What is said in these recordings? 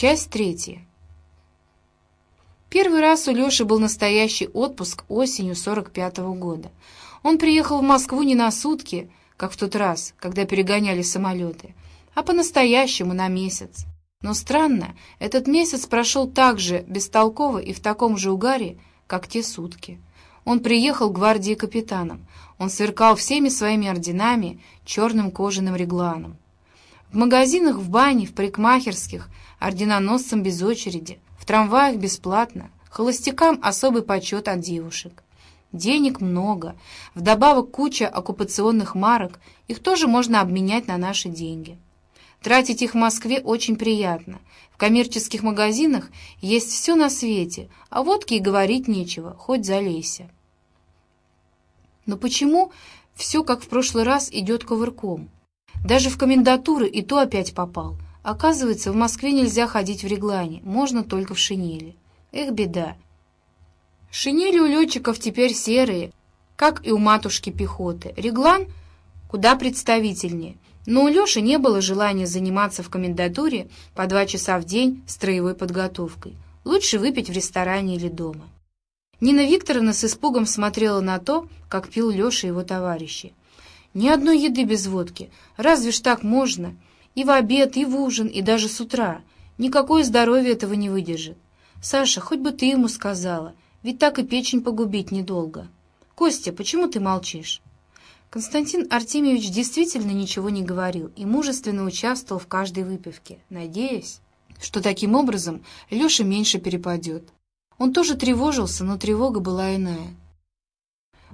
Часть третья. Первый раз у Леши был настоящий отпуск осенью 45-го года. Он приехал в Москву не на сутки, как в тот раз, когда перегоняли самолеты, а по-настоящему на месяц. Но странно, этот месяц прошел так же бестолково и в таком же угаре, как те сутки. Он приехал гвардии капитаном. Он сверкал всеми своими орденами, черным кожаным регланом. В магазинах, в бане, в парикмахерских, орденоносцам без очереди, в трамваях бесплатно, холостякам особый почет от девушек. Денег много, вдобавок куча оккупационных марок, их тоже можно обменять на наши деньги. Тратить их в Москве очень приятно. В коммерческих магазинах есть все на свете, а водки и говорить нечего, хоть залейся. Но почему все, как в прошлый раз, идет кувырком? Даже в комендатуры и то опять попал. Оказывается, в Москве нельзя ходить в реглане, можно только в шинели. Эх, беда. Шинели у летчиков теперь серые, как и у матушки пехоты. Реглан куда представительнее. Но у Леши не было желания заниматься в комендатуре по два часа в день строевой подготовкой. Лучше выпить в ресторане или дома. Нина Викторовна с испугом смотрела на то, как пил Леша и его товарищи. Ни одной еды без водки. Разве ж так можно? И в обед, и в ужин, и даже с утра. Никакое здоровье этого не выдержит. Саша, хоть бы ты ему сказала, ведь так и печень погубить недолго. Костя, почему ты молчишь? Константин Артемьевич действительно ничего не говорил и мужественно участвовал в каждой выпивке, надеясь, что таким образом Леша меньше перепадет. Он тоже тревожился, но тревога была иная.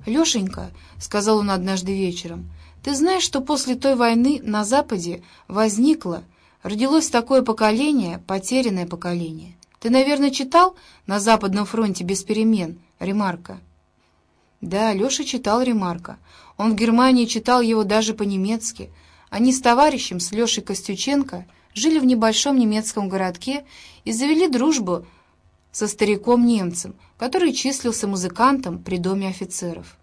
«Лешенька», — сказал он однажды вечером, — «ты знаешь, что после той войны на Западе возникло, родилось такое поколение, потерянное поколение. Ты, наверное, читал «На Западном фронте без перемен» Ремарка?» Да, Леша читал Ремарка. Он в Германии читал его даже по-немецки. Они с товарищем, с Лешей Костюченко, жили в небольшом немецком городке и завели дружбу со стариком-немцем, который числился музыкантом при доме офицеров.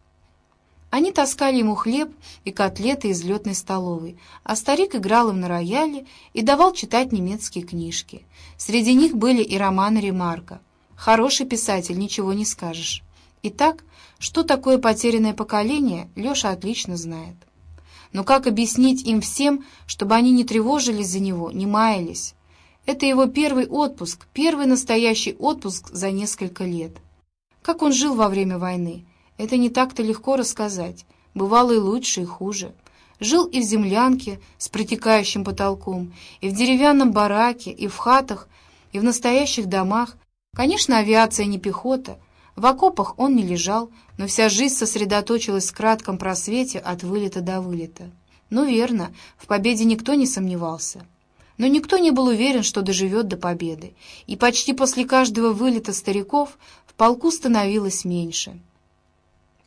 Они таскали ему хлеб и котлеты из летной столовой, а старик играл им на рояле и давал читать немецкие книжки. Среди них были и романы Ремарка. Хороший писатель, ничего не скажешь. Итак, что такое потерянное поколение, Леша отлично знает. Но как объяснить им всем, чтобы они не тревожились за него, не маялись? Это его первый отпуск, первый настоящий отпуск за несколько лет. Как он жил во время войны, это не так-то легко рассказать. Бывало и лучше, и хуже. Жил и в землянке с протекающим потолком, и в деревянном бараке, и в хатах, и в настоящих домах. Конечно, авиация не пехота. В окопах он не лежал, но вся жизнь сосредоточилась в кратком просвете от вылета до вылета. Ну, верно, в победе никто не сомневался. Но никто не был уверен, что доживет до победы, и почти после каждого вылета стариков в полку становилось меньше.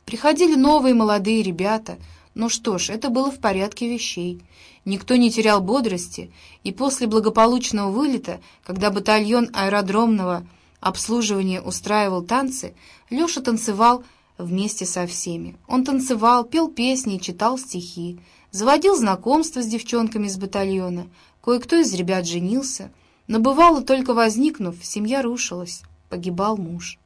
Приходили новые молодые ребята, ну что ж, это было в порядке вещей. Никто не терял бодрости, и после благополучного вылета, когда батальон аэродромного обслуживания устраивал танцы, Леша танцевал вместе со всеми. Он танцевал, пел песни читал стихи, заводил знакомства с девчонками из батальона, Кое-кто из ребят женился, но бывало, только возникнув, семья рушилась, погибал муж.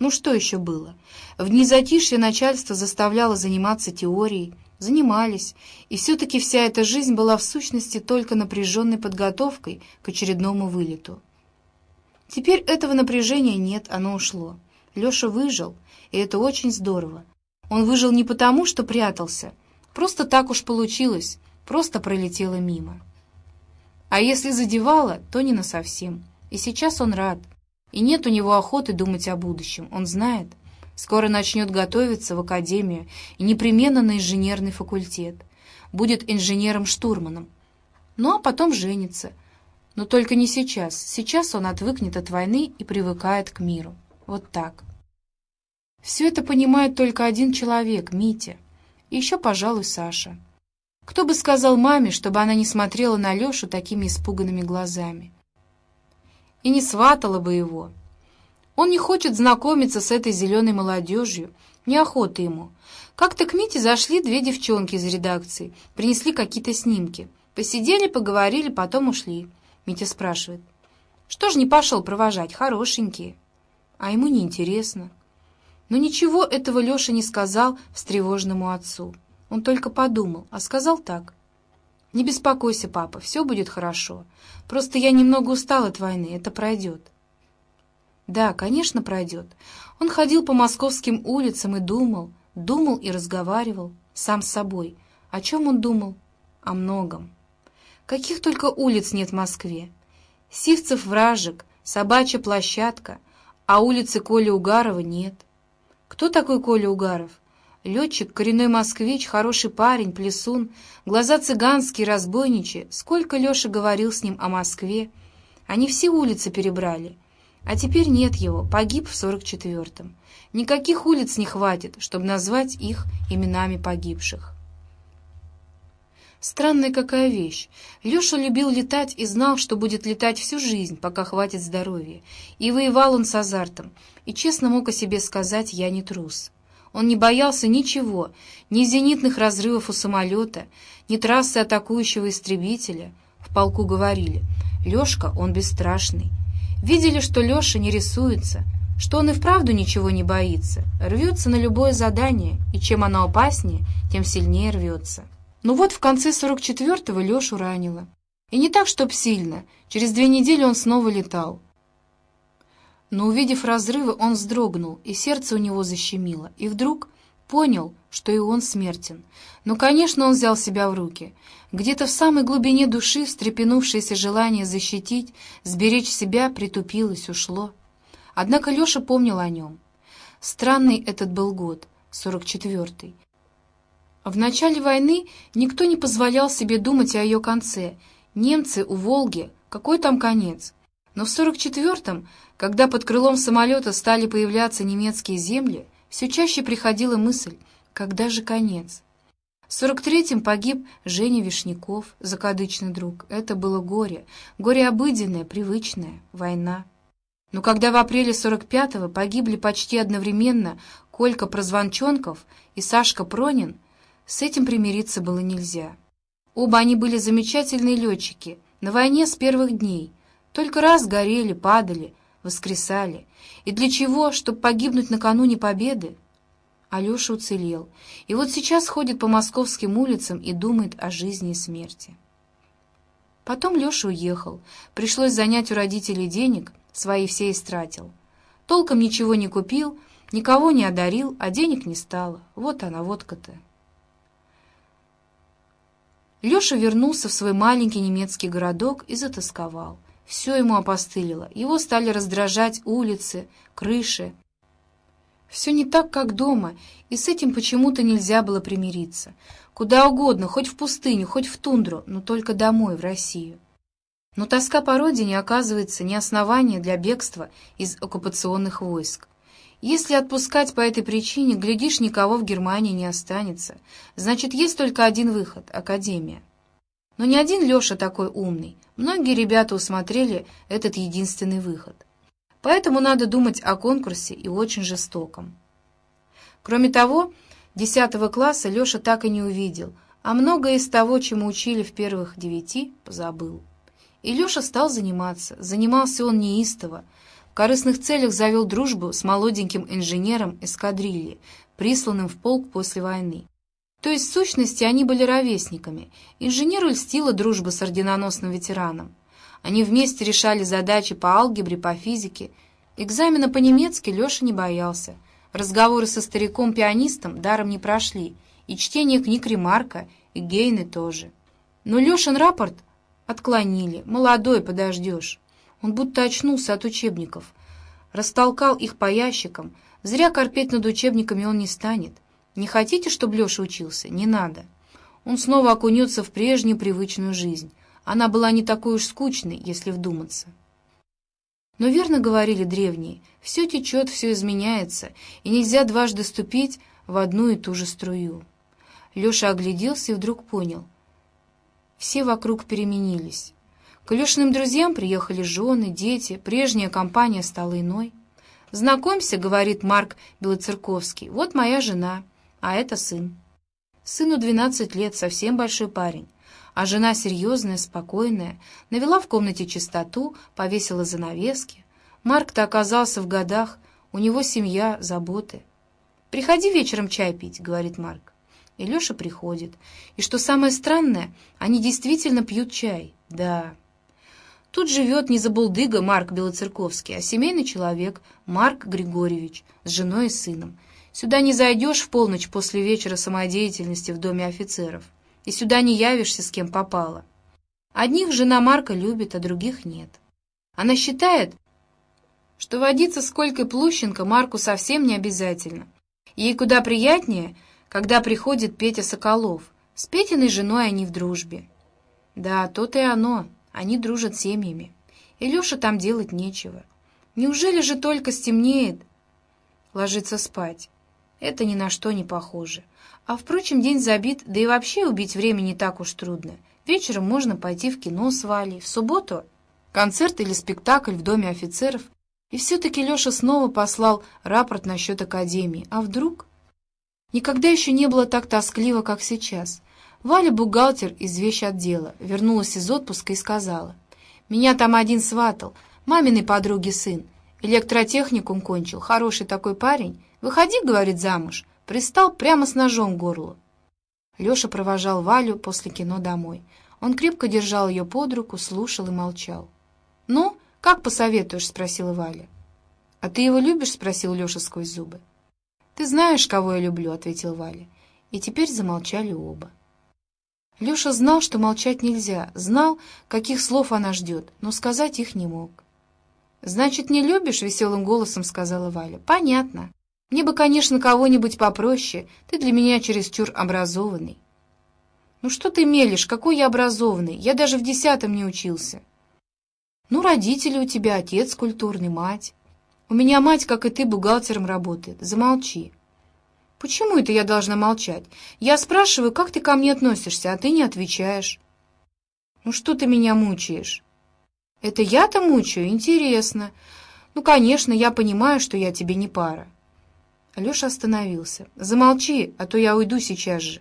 Ну что еще было? В дни затишья начальство заставляло заниматься теорией, занимались, и все-таки вся эта жизнь была в сущности только напряженной подготовкой к очередному вылету. Теперь этого напряжения нет, оно ушло. Леша выжил, и это очень здорово. Он выжил не потому, что прятался, просто так уж получилось, просто пролетело мимо. А если задевало, то не на совсем. И сейчас он рад. И нет у него охоты думать о будущем. Он знает. Скоро начнет готовиться в академию и непременно на инженерный факультет. Будет инженером-штурманом. Ну, а потом женится. Но только не сейчас. Сейчас он отвыкнет от войны и привыкает к миру. Вот так. Все это понимает только один человек — Митя. И еще, пожалуй, Саша. Кто бы сказал маме, чтобы она не смотрела на Лешу такими испуганными глазами? И не сватала бы его. Он не хочет знакомиться с этой зеленой молодежью, неохота ему. Как-то к Мите зашли две девчонки из редакции, принесли какие-то снимки. Посидели, поговорили, потом ушли. Митя спрашивает, Что ж не пошел провожать, хорошенькие. А ему неинтересно. Но ничего этого Леша не сказал встревоженному отцу. Он только подумал, а сказал так. «Не беспокойся, папа, все будет хорошо. Просто я немного устал от войны, это пройдет». Да, конечно, пройдет. Он ходил по московским улицам и думал, думал и разговаривал сам с собой. О чем он думал? О многом. Каких только улиц нет в Москве. Сивцев вражек, собачья площадка, а улицы Коли Угарова нет. Кто такой Коля Угаров? Летчик, коренной москвич, хороший парень, плесун, глаза цыганские, разбойничьи. Сколько Леша говорил с ним о Москве. Они все улицы перебрали. А теперь нет его, погиб в сорок четвертом. Никаких улиц не хватит, чтобы назвать их именами погибших. Странная какая вещь. Леша любил летать и знал, что будет летать всю жизнь, пока хватит здоровья. И воевал он с азартом. И честно мог о себе сказать «я не трус». Он не боялся ничего, ни зенитных разрывов у самолета, ни трассы атакующего истребителя. В полку говорили «Лешка, он бесстрашный». Видели, что Леша не рисуется, что он и вправду ничего не боится, рвется на любое задание, и чем оно опаснее, тем сильнее рвется. Ну вот в конце 44-го Лешу ранило. И не так, чтоб сильно. Через две недели он снова летал. Но увидев разрывы, он вздрогнул, и сердце у него защемило. И вдруг понял, что и он смертен. Но, конечно, он взял себя в руки. Где-то в самой глубине души встрепенувшееся желание защитить, сберечь себя притупилось, ушло. Однако Леша помнил о нем. Странный этот был год, 44-й. В начале войны никто не позволял себе думать о ее конце. Немцы у Волги, какой там конец? Но в 44-м, когда под крылом самолета стали появляться немецкие земли, все чаще приходила мысль, когда же конец? В 43-м погиб Женя Вишняков, закадычный друг. Это было горе, горе обыденное, привычное, война. Но когда в апреле 45-го погибли почти одновременно Колька Прозвонченков и Сашка Пронин, с этим примириться было нельзя. Оба они были замечательные летчики, на войне с первых дней. Только раз горели, падали, воскресали. И для чего? Чтобы погибнуть накануне победы? Алеша уцелел. И вот сейчас ходит по московским улицам и думает о жизни и смерти. Потом Леша уехал. Пришлось занять у родителей денег, свои все истратил. Толком ничего не купил, никого не одарил, а денег не стало. Вот она, водка-то. Леша вернулся в свой маленький немецкий городок и затасковал. Все ему опостылило. Его стали раздражать улицы, крыши. Все не так, как дома, и с этим почему-то нельзя было примириться. Куда угодно, хоть в пустыню, хоть в тундру, но только домой, в Россию. Но тоска по родине, оказывается, не основание для бегства из оккупационных войск. Если отпускать по этой причине, глядишь, никого в Германии не останется. Значит, есть только один выход — Академия. Но не один Леша такой умный. Многие ребята усмотрели этот единственный выход. Поэтому надо думать о конкурсе и очень жестоком. Кроме того, 10 класса Леша так и не увидел, а многое из того, чему учили в первых девяти, позабыл. И Леша стал заниматься. Занимался он неистово, в корыстных целях завел дружбу с молоденьким инженером эскадрильи, присланным в полк после войны. То есть, в сущности, они были ровесниками. Инженеру льстила дружба с орденоносным ветераном. Они вместе решали задачи по алгебре, по физике. Экзамена по-немецки Леша не боялся. Разговоры со стариком-пианистом даром не прошли, и чтение книг Ремарка, и Гейны тоже. Но Лешин рапорт отклонили. «Молодой, подождешь». Он будто очнулся от учебников, растолкал их по ящикам. Зря корпеть над учебниками он не станет. Не хотите, чтобы Леша учился? Не надо. Он снова окунется в прежнюю привычную жизнь. Она была не такой уж скучной, если вдуматься. Но верно говорили древние, все течет, все изменяется, и нельзя дважды ступить в одну и ту же струю. Леша огляделся и вдруг понял. Все вокруг переменились. К Илюшиным друзьям приехали жены, дети, прежняя компания стала иной. «Знакомься», — говорит Марк Белоцерковский, — «вот моя жена, а это сын». Сыну 12 лет, совсем большой парень. а жена серьезная, спокойная, навела в комнате чистоту, повесила занавески. Марк-то оказался в годах, у него семья, заботы. «Приходи вечером чай пить», — говорит Марк. И Леша приходит. И что самое странное, они действительно пьют чай. Да. Тут живет не забулдыга Марк Белоцерковский, а семейный человек Марк Григорьевич с женой и сыном. Сюда не зайдешь в полночь после вечера самодеятельности в доме офицеров. И сюда не явишься, с кем попало. Одних жена Марка любит, а других нет. Она считает, что водиться с Колькой Плющенко Марку совсем не обязательно. Ей куда приятнее, когда приходит Петя Соколов. С Петиной женой они в дружбе. Да, то-то и оно. Они дружат семьями. И Леша там делать нечего. Неужели же только стемнеет, ложится спать? Это ни на что не похоже. А, впрочем, день забит, да и вообще убить время не так уж трудно. Вечером можно пойти в кино с Валей, в субботу концерт или спектакль в доме офицеров. И все-таки Леша снова послал рапорт насчет академии. А вдруг... Никогда еще не было так тоскливо, как сейчас. Валя, бухгалтер из вещотдела, вернулась из отпуска и сказала. «Меня там один сватал, маминой подруги сын. Электротехникум кончил, хороший такой парень. Выходи, — говорит, — замуж. Пристал прямо с ножом к горлу. Леша провожал Валю после кино домой. Он крепко держал ее под руку, слушал и молчал. «Ну, как посоветуешь?» — спросила Валя. «А ты его любишь?» — спросил Леша сквозь зубы. «Ты знаешь, кого я люблю», — ответил Валя. И теперь замолчали оба. Леша знал, что молчать нельзя, знал, каких слов она ждет, но сказать их не мог. «Значит, не любишь?» — веселым голосом сказала Валя. «Понятно. Мне бы, конечно, кого-нибудь попроще. Ты для меня чересчур образованный». «Ну что ты мелешь? Какой я образованный? Я даже в десятом не учился». «Ну, родители у тебя, отец культурный, мать». «У меня мать, как и ты, бухгалтером работает. Замолчи». «Почему это я должна молчать? Я спрашиваю, как ты ко мне относишься, а ты не отвечаешь». «Ну что ты меня мучаешь?» «Это я-то мучаю? Интересно. Ну, конечно, я понимаю, что я тебе не пара». Алеша остановился. «Замолчи, а то я уйду сейчас же».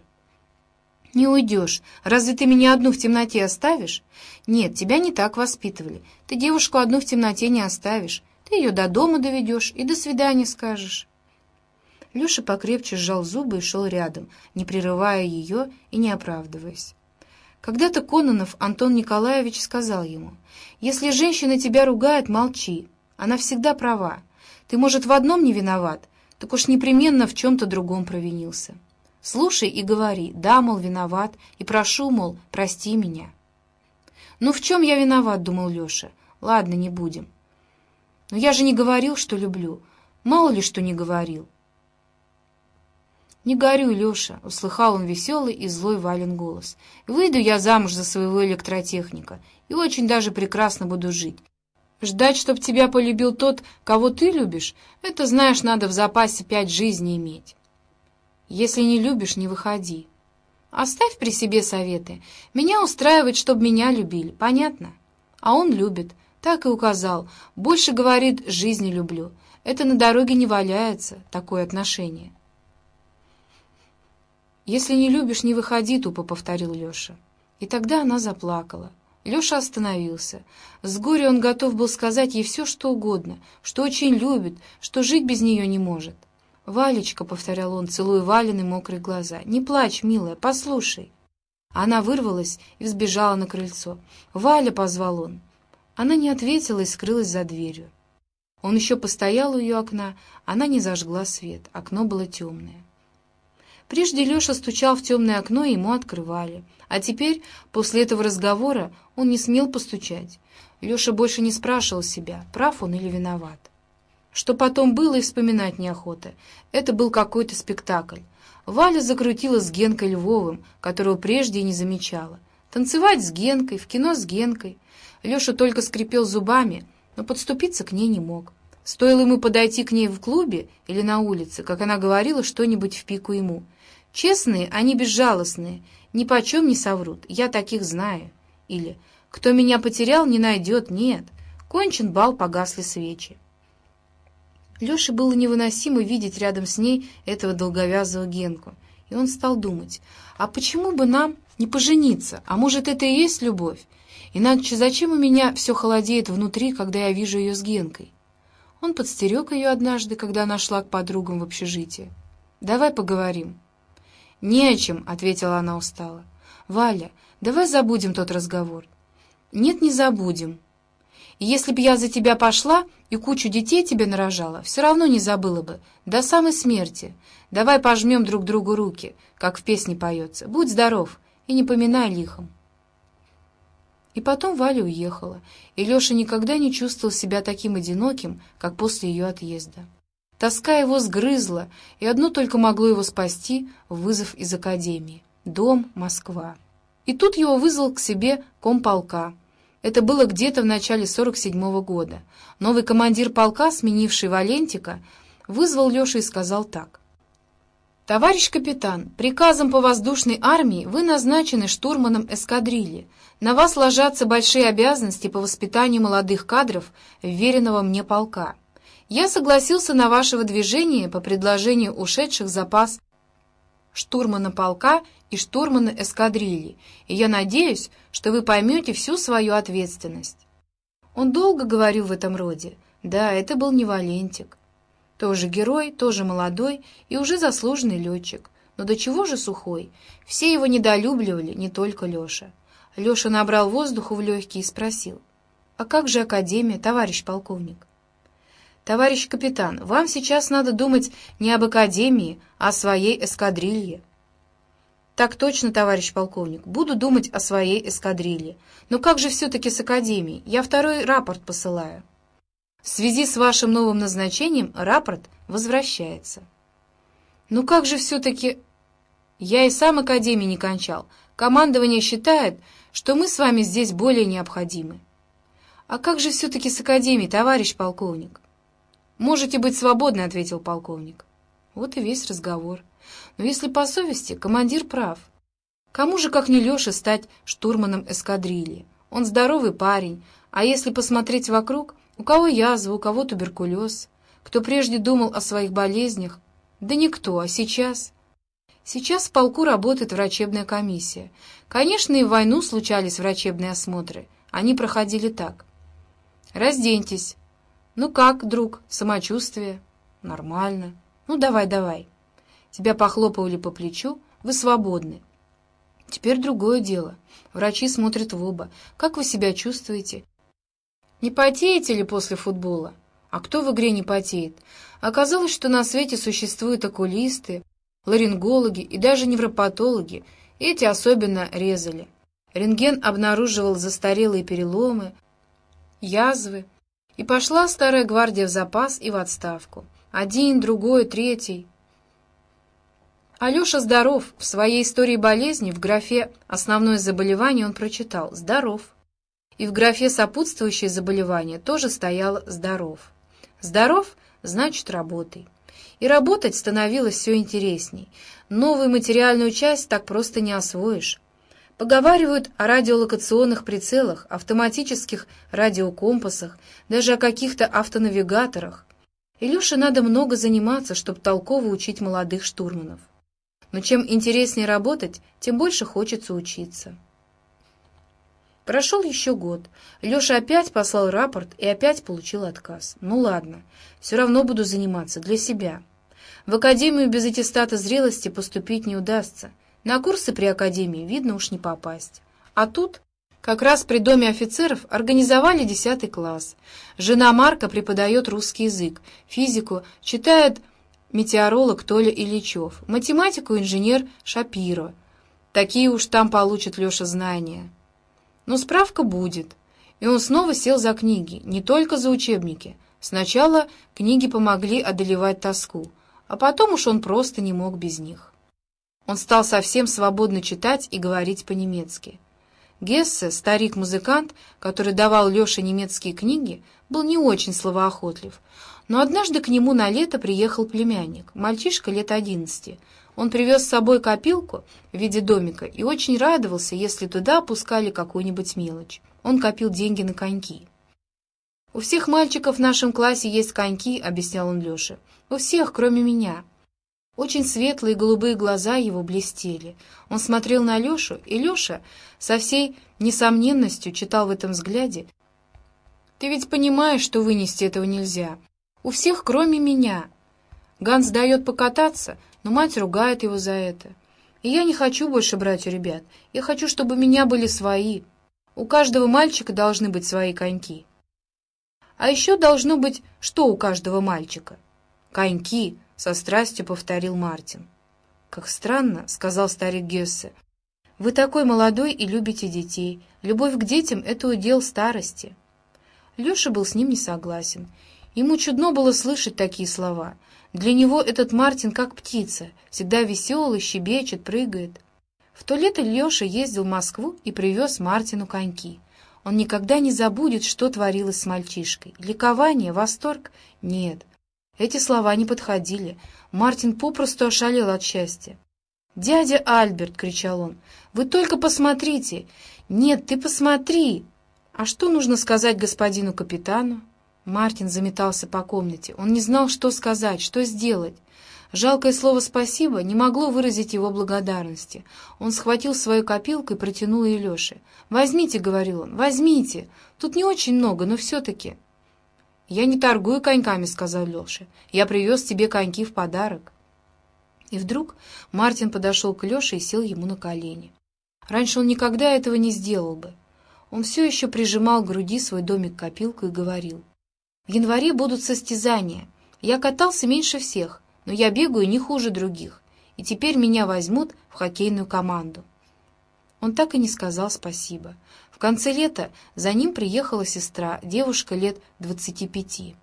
«Не уйдешь. Разве ты меня одну в темноте оставишь?» «Нет, тебя не так воспитывали. Ты девушку одну в темноте не оставишь. Ты ее до дома доведешь и до свидания скажешь». Леша покрепче сжал зубы и шел рядом, не прерывая ее и не оправдываясь. Когда-то Кононов Антон Николаевич сказал ему, «Если женщина тебя ругает, молчи. Она всегда права. Ты, может, в одном не виноват, так уж непременно в чем-то другом провинился. Слушай и говори, да, мол, виноват, и прошу, мол, прости меня». «Ну в чем я виноват?» — думал Леша. «Ладно, не будем». «Но я же не говорил, что люблю. Мало ли что не говорил. «Не горюй, Леша!» — услыхал он веселый и злой Вален голос. «Выйду я замуж за своего электротехника, и очень даже прекрасно буду жить. Ждать, чтоб тебя полюбил тот, кого ты любишь, это, знаешь, надо в запасе пять жизней иметь. Если не любишь, не выходи. Оставь при себе советы. Меня устраивает, чтоб меня любили, понятно? А он любит, так и указал. Больше говорит, жизни люблю. Это на дороге не валяется, такое отношение». «Если не любишь, не выходи», — тупо повторил Леша. И тогда она заплакала. Леша остановился. С горя он готов был сказать ей все, что угодно, что очень любит, что жить без нее не может. «Валечка», — повторял он, целуя Валины мокрые глаза, — «не плачь, милая, послушай». Она вырвалась и взбежала на крыльцо. «Валя!» — позвал он. Она не ответила и скрылась за дверью. Он еще постоял у ее окна, она не зажгла свет, окно было темное. Прежде Леша стучал в темное окно, и ему открывали. А теперь, после этого разговора, он не смел постучать. Леша больше не спрашивал себя, прав он или виноват. Что потом было, и вспоминать неохота. Это был какой-то спектакль. Валя закрутила с Генкой Львовым, которого прежде и не замечала. Танцевать с Генкой, в кино с Генкой. Леша только скрипел зубами, но подступиться к ней не мог. Стоило ему подойти к ней в клубе или на улице, как она говорила что-нибудь в пику ему — Честные, они безжалостные, ни почем не соврут, я таких знаю. Или «Кто меня потерял, не найдет, нет». Кончен бал, погасли свечи. Леше было невыносимо видеть рядом с ней этого долговязого Генку, и он стал думать, а почему бы нам Не пожениться, а может, это и есть любовь? Иначе зачем у меня все холодеет внутри, когда я вижу ее с Генкой? Он подстерег ее однажды, когда она шла к подругам в общежитие. «Давай поговорим». «Не о чем», — ответила она устало. «Валя, давай забудем тот разговор». «Нет, не забудем. Если б я за тебя пошла и кучу детей тебе нарожала, все равно не забыла бы, до самой смерти. Давай пожмем друг другу руки, как в песне поется. Будь здоров и не поминай лихом». И потом Валя уехала, и Леша никогда не чувствовал себя таким одиноким, как после ее отъезда. Тоска его сгрызла, и одно только могло его спасти — вызов из академии. Дом, Москва. И тут его вызвал к себе комполка. Это было где-то в начале 47-го года. Новый командир полка, сменивший Валентика, вызвал Лешу и сказал так. «Товарищ капитан, приказом по воздушной армии вы назначены штурманом эскадрильи. На вас ложатся большие обязанности по воспитанию молодых кадров веренного мне полка. Я согласился на ваше выдвижение по предложению ушедших запас штурмана полка и штурмана эскадрильи, и я надеюсь, что вы поймете всю свою ответственность». Он долго говорил в этом роде. Да, это был не Валентик. Тоже герой, тоже молодой и уже заслуженный летчик. Но до чего же сухой? Все его недолюбливали, не только Леша. Леша набрал воздуху в легкие и спросил. «А как же Академия, товарищ полковник?» «Товарищ капитан, вам сейчас надо думать не об Академии, а о своей эскадрилье». «Так точно, товарищ полковник, буду думать о своей эскадрилье. Но как же все-таки с Академией? Я второй рапорт посылаю». В связи с вашим новым назначением рапорт возвращается. Ну как же все-таки... Я и сам академии не кончал. Командование считает, что мы с вами здесь более необходимы. А как же все-таки с академией, товарищ полковник? Можете быть свободны, ответил полковник. Вот и весь разговор. Но если по совести, командир прав. Кому же, как не Леша, стать штурманом эскадрильи? Он здоровый парень, а если посмотреть вокруг, у кого язва, у кого туберкулез. Кто прежде думал о своих болезнях? Да никто, а сейчас... Сейчас в полку работает врачебная комиссия. Конечно, и в войну случались врачебные осмотры. Они проходили так. «Разденьтесь». «Ну как, друг, самочувствие?» «Нормально». «Ну, давай, давай». Тебя похлопывали по плечу, вы свободны. Теперь другое дело. Врачи смотрят в оба. Как вы себя чувствуете? Не потеете ли после футбола? А кто в игре не потеет? Оказалось, что на свете существуют окулисты, ларингологи и даже невропатологи. Эти особенно резали. Рентген обнаруживал застарелые переломы, язвы. И пошла старая гвардия в запас и в отставку. Один, другой, третий. Алеша здоров. В своей истории болезни в графе «Основное заболевание» он прочитал «Здоров» и в графе «Сопутствующие заболевания» тоже стояло «здоров». «Здоров» — значит «работай». И работать становилось все интересней. Новую материальную часть так просто не освоишь. Поговаривают о радиолокационных прицелах, автоматических радиокомпасах, даже о каких-то автонавигаторах. Илюше надо много заниматься, чтобы толково учить молодых штурманов. Но чем интереснее работать, тем больше хочется учиться. Прошел еще год. Леша опять послал рапорт и опять получил отказ. Ну ладно, все равно буду заниматься для себя. В академию без аттестата зрелости поступить не удастся. На курсы при академии, видно, уж не попасть. А тут как раз при доме офицеров организовали десятый класс. Жена Марка преподает русский язык, физику читает метеоролог Толя Ильичев, математику инженер Шапиро. Такие уж там получит Леша знания. Но справка будет. И он снова сел за книги, не только за учебники. Сначала книги помогли одолевать тоску, а потом уж он просто не мог без них. Он стал совсем свободно читать и говорить по-немецки. Гессе, старик-музыкант, который давал Леше немецкие книги, был не очень словоохотлив, но однажды к нему на лето приехал племянник, мальчишка лет одиннадцати. Он привез с собой копилку в виде домика и очень радовался, если туда опускали какую-нибудь мелочь. Он копил деньги на коньки. «У всех мальчиков в нашем классе есть коньки», — объяснял он Леше. «У всех, кроме меня». Очень светлые голубые глаза его блестели. Он смотрел на Лешу, и Леша со всей несомненностью читал в этом взгляде. «Ты ведь понимаешь, что вынести этого нельзя. У всех, кроме меня. Ганс дает покататься, но мать ругает его за это. И я не хочу больше брать у ребят. Я хочу, чтобы у меня были свои. У каждого мальчика должны быть свои коньки. А еще должно быть, что у каждого мальчика? Коньки, — со страстью повторил Мартин. «Как странно», — сказал старик Гессе. «Вы такой молодой и любите детей. Любовь к детям — это удел старости». Леша был с ним не согласен. Ему чудно было слышать такие слова. Для него этот Мартин как птица, всегда веселый, щебечет, прыгает. В то лето Леша ездил в Москву и привез Мартину коньки. Он никогда не забудет, что творилось с мальчишкой. Ликование, восторг — нет. Эти слова не подходили. Мартин попросту ошалел от счастья. «Дядя Альберт!» — кричал он. «Вы только посмотрите! Нет, ты посмотри!» «А что нужно сказать господину капитану?» Мартин заметался по комнате. Он не знал, что сказать, что сделать. Жалкое слово «спасибо» не могло выразить его благодарности. Он схватил свою копилку и протянул ее Леше. «Возьмите», — говорил он, — «возьмите. Тут не очень много, но все-таки». «Я не торгую коньками», — сказал Леша. «Я привез тебе коньки в подарок». И вдруг Мартин подошел к Леше и сел ему на колени. Раньше он никогда этого не сделал бы. Он все еще прижимал к груди свой домик-копилку и говорил. «В январе будут состязания. Я катался меньше всех, но я бегаю не хуже других, и теперь меня возьмут в хоккейную команду». Он так и не сказал спасибо. В конце лета за ним приехала сестра, девушка лет двадцати пяти.